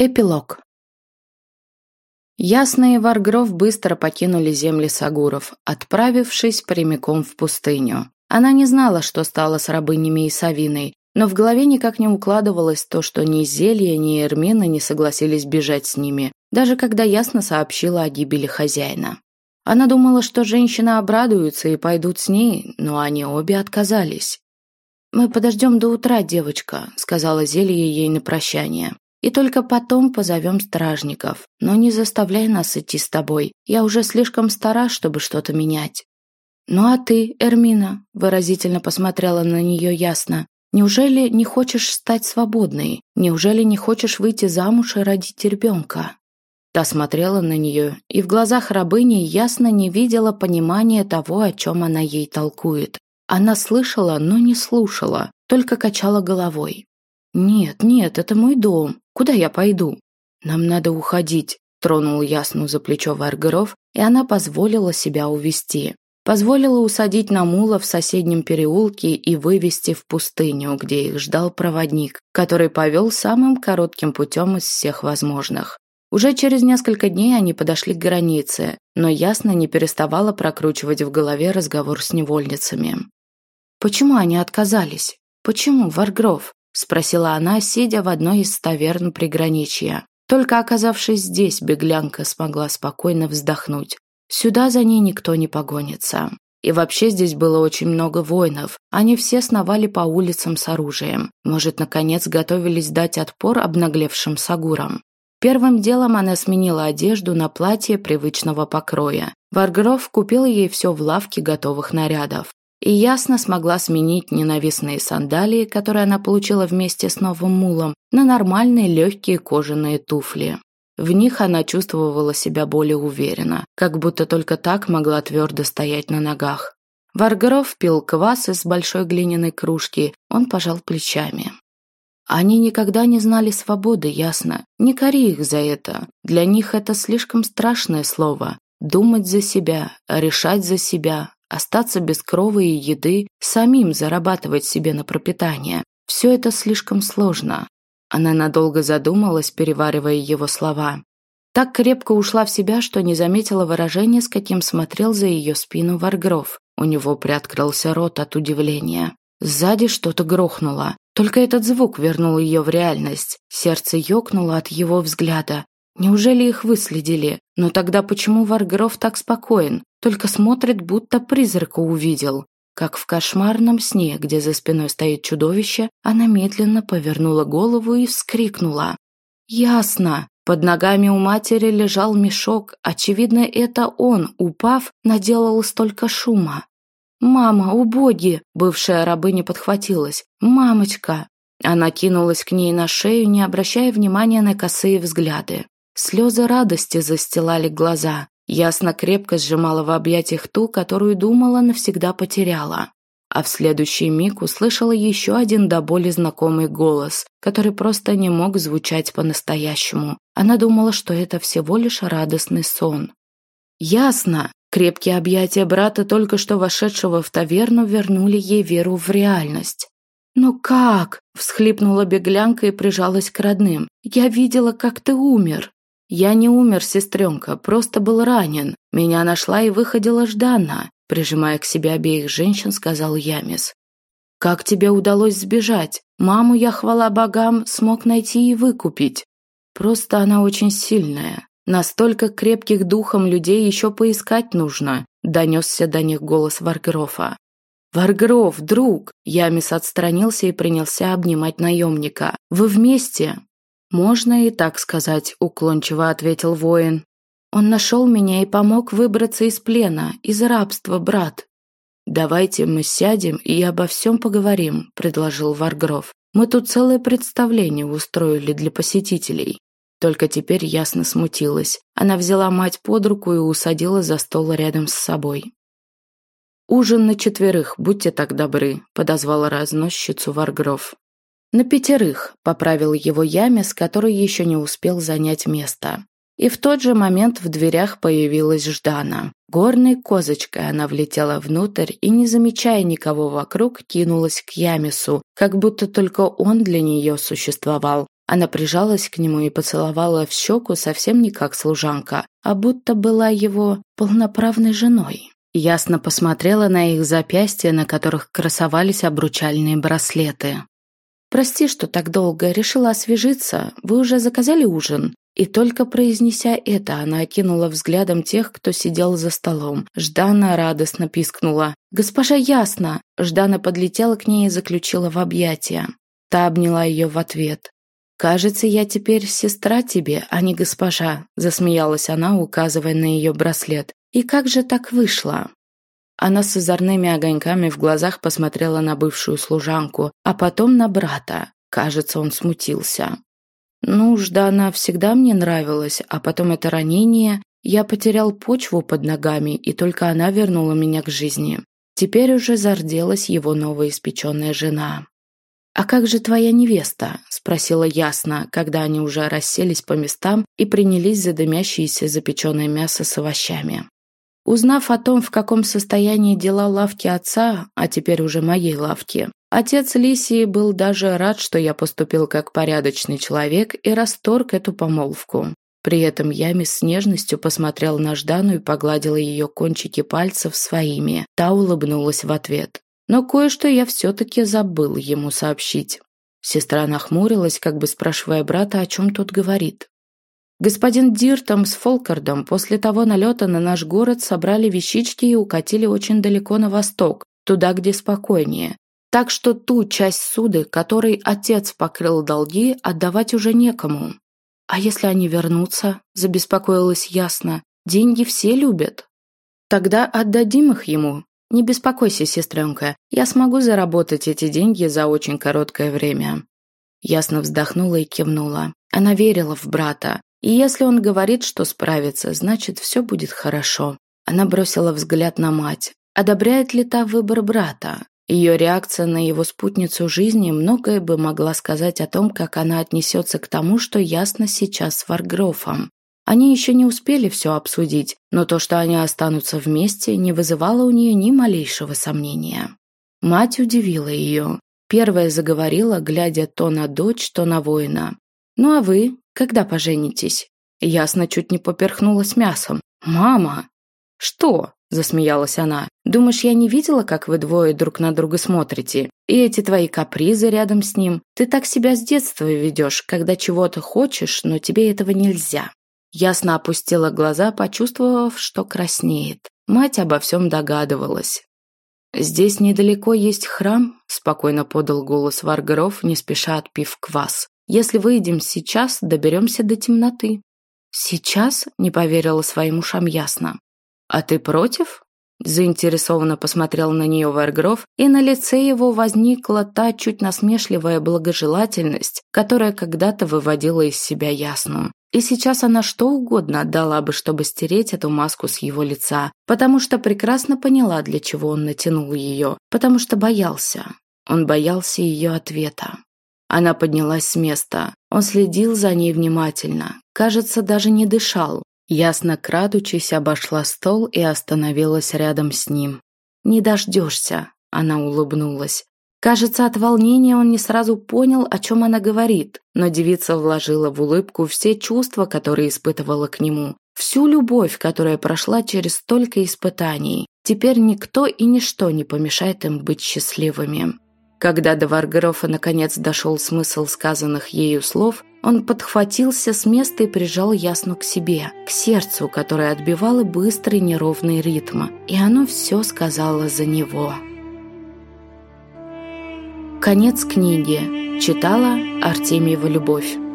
Эпилог. Ясные Варгров быстро покинули земли Сагуров, отправившись прямиком в пустыню. Она не знала, что стало с рабынями и Савиной, но в голове никак не укладывалось то, что ни Зелья, ни Эрмина не согласились бежать с ними, даже когда ясно сообщила о гибели хозяина. Она думала, что женщины обрадуются и пойдут с ней, но они обе отказались. «Мы подождем до утра, девочка», — сказала Зелье ей на прощание. И только потом позовем стражников. Но не заставляй нас идти с тобой. Я уже слишком стара, чтобы что-то менять». «Ну а ты, Эрмина?» – выразительно посмотрела на нее ясно. «Неужели не хочешь стать свободной? Неужели не хочешь выйти замуж и родить ребенка?» Та смотрела на нее, и в глазах рабыни ясно не видела понимания того, о чем она ей толкует. Она слышала, но не слушала, только качала головой. «Нет, нет, это мой дом. Куда я пойду?» «Нам надо уходить», – тронул Ясну за плечо Варгеров, и она позволила себя увести. Позволила усадить на мула в соседнем переулке и вывести в пустыню, где их ждал проводник, который повел самым коротким путем из всех возможных. Уже через несколько дней они подошли к границе, но ясно не переставала прокручивать в голове разговор с невольницами. Почему они отказались? Почему, Варгров? Спросила она, сидя в одной из таверн приграничья. Только оказавшись здесь, беглянка смогла спокойно вздохнуть. Сюда за ней никто не погонится. И вообще здесь было очень много воинов. Они все сновали по улицам с оружием. Может, наконец готовились дать отпор обнаглевшим сагурам. Первым делом она сменила одежду на платье привычного покроя. Варгров купил ей все в лавке готовых нарядов и ясно смогла сменить ненавистные сандалии, которые она получила вместе с новым мулом, на нормальные легкие кожаные туфли. В них она чувствовала себя более уверенно, как будто только так могла твердо стоять на ногах. Варгров пил квас из большой глиняной кружки, он пожал плечами. Они никогда не знали свободы, ясно. Не кори их за это. Для них это слишком страшное слово. Думать за себя, решать за себя, остаться без крова и еды, самим зарабатывать себе на пропитание. Все это слишком сложно. Она надолго задумалась, переваривая его слова. Так крепко ушла в себя, что не заметила выражения, с каким смотрел за ее спину Варгров. У него приоткрылся рот от удивления. Сзади что-то грохнуло. Только этот звук вернул ее в реальность. Сердце ёкнуло от его взгляда. Неужели их выследили? Но тогда почему Варгров так спокоен? Только смотрит, будто призрака увидел. Как в кошмарном сне, где за спиной стоит чудовище, она медленно повернула голову и вскрикнула. «Ясно!» Под ногами у матери лежал мешок. Очевидно, это он, упав, наделал столько шума. «Мама, убоги!» Бывшая рабыня подхватилась. «Мамочка!» Она кинулась к ней на шею, не обращая внимания на косые взгляды. Слезы радости застилали глаза. Ясно крепко сжимала в объятиях ту, которую думала навсегда потеряла. А в следующий миг услышала еще один до боли знакомый голос, который просто не мог звучать по-настоящему. Она думала, что это всего лишь радостный сон. Ясно. Крепкие объятия брата, только что вошедшего в таверну, вернули ей веру в реальность. «Ну как?» – всхлипнула беглянка и прижалась к родным. «Я видела, как ты умер». «Я не умер, сестренка, просто был ранен. Меня нашла и выходила Ждана», прижимая к себе обеих женщин, сказал Ямис. «Как тебе удалось сбежать? Маму я, хвала богам, смог найти и выкупить. Просто она очень сильная. Настолько крепких духом людей еще поискать нужно», донесся до них голос Варгрофа. «Варгров, друг!» Ямис отстранился и принялся обнимать наемника. «Вы вместе?» «Можно и так сказать», – уклончиво ответил воин. «Он нашел меня и помог выбраться из плена, из рабства, брат». «Давайте мы сядем и обо всем поговорим», – предложил Варгров. «Мы тут целое представление устроили для посетителей». Только теперь ясно смутилась. Она взяла мать под руку и усадила за стол рядом с собой. «Ужин на четверых, будьте так добры», – подозвала разносчицу Варгров. «На пятерых», – поправил его Ямис, который еще не успел занять место. И в тот же момент в дверях появилась Ждана. Горной козочкой она влетела внутрь и, не замечая никого вокруг, кинулась к Ямису, как будто только он для нее существовал. Она прижалась к нему и поцеловала в щеку совсем не как служанка, а будто была его полноправной женой. Ясно посмотрела на их запястья, на которых красовались обручальные браслеты. «Прости, что так долго. Решила освежиться. Вы уже заказали ужин?» И только произнеся это, она окинула взглядом тех, кто сидел за столом. Ждана радостно пискнула. «Госпожа Ясна!» Ждана подлетела к ней и заключила в объятия. Та обняла ее в ответ. «Кажется, я теперь сестра тебе, а не госпожа», засмеялась она, указывая на ее браслет. «И как же так вышло?» Она с озорными огоньками в глазах посмотрела на бывшую служанку, а потом на брата. Кажется, он смутился. Ну уж да, она всегда мне нравилась, а потом это ранение. Я потерял почву под ногами, и только она вернула меня к жизни. Теперь уже зарделась его новоиспеченная жена. «А как же твоя невеста?» – спросила ясно, когда они уже расселись по местам и принялись за дымящееся запеченное мясо с овощами. Узнав о том, в каком состоянии дела лавки отца, а теперь уже моей лавки, отец Лисии был даже рад, что я поступил как порядочный человек и расторг эту помолвку. При этом Ями с нежностью посмотрел на Ждану и погладил ее кончики пальцев своими. Та улыбнулась в ответ. Но кое-что я все-таки забыл ему сообщить. Сестра нахмурилась, как бы спрашивая брата, о чем тот говорит. Господин Диртом с Фолкардом после того налета на наш город собрали вещички и укатили очень далеко на восток, туда, где спокойнее. Так что ту часть суды, которой отец покрыл долги, отдавать уже некому. А если они вернутся, забеспокоилась ясно, деньги все любят. Тогда отдадим их ему. Не беспокойся, сестренка, я смогу заработать эти деньги за очень короткое время. Ясно вздохнула и кивнула. Она верила в брата, и если он говорит, что справится, значит, все будет хорошо. Она бросила взгляд на мать. Одобряет ли та выбор брата? Ее реакция на его спутницу жизни многое бы могла сказать о том, как она отнесется к тому, что ясно сейчас с Варгрофом. Они еще не успели все обсудить, но то, что они останутся вместе, не вызывало у нее ни малейшего сомнения. Мать удивила ее. Первая заговорила, глядя то на дочь, то на воина. «Ну а вы? Когда поженитесь?» Ясно чуть не поперхнулась мясом. «Мама!» «Что?» – засмеялась она. «Думаешь, я не видела, как вы двое друг на друга смотрите? И эти твои капризы рядом с ним? Ты так себя с детства ведешь, когда чего-то хочешь, но тебе этого нельзя». Ясно опустила глаза, почувствовав, что краснеет. Мать обо всем догадывалась. «Здесь недалеко есть храм», – спокойно подал голос Варгаров, не спеша отпив квас. Если выйдем сейчас, доберемся до темноты». «Сейчас?» – не поверила своим ушам ясно. «А ты против?» Заинтересованно посмотрел на нее Варгров, и на лице его возникла та чуть насмешливая благожелательность, которая когда-то выводила из себя ясную. И сейчас она что угодно отдала бы, чтобы стереть эту маску с его лица, потому что прекрасно поняла, для чего он натянул ее, потому что боялся. Он боялся ее ответа. Она поднялась с места. Он следил за ней внимательно. Кажется, даже не дышал. Ясно крадучись, обошла стол и остановилась рядом с ним. «Не дождешься», — она улыбнулась. Кажется, от волнения он не сразу понял, о чем она говорит, но девица вложила в улыбку все чувства, которые испытывала к нему, всю любовь, которая прошла через столько испытаний. Теперь никто и ничто не помешает им быть счастливыми. Когда до Варгрофа наконец дошел смысл сказанных ею слов, он подхватился с места и прижал Ясну к себе, к сердцу, которое отбивало быстрый неровный ритм, и оно все сказало за него. Конец книги. Читала Артемьева Любовь.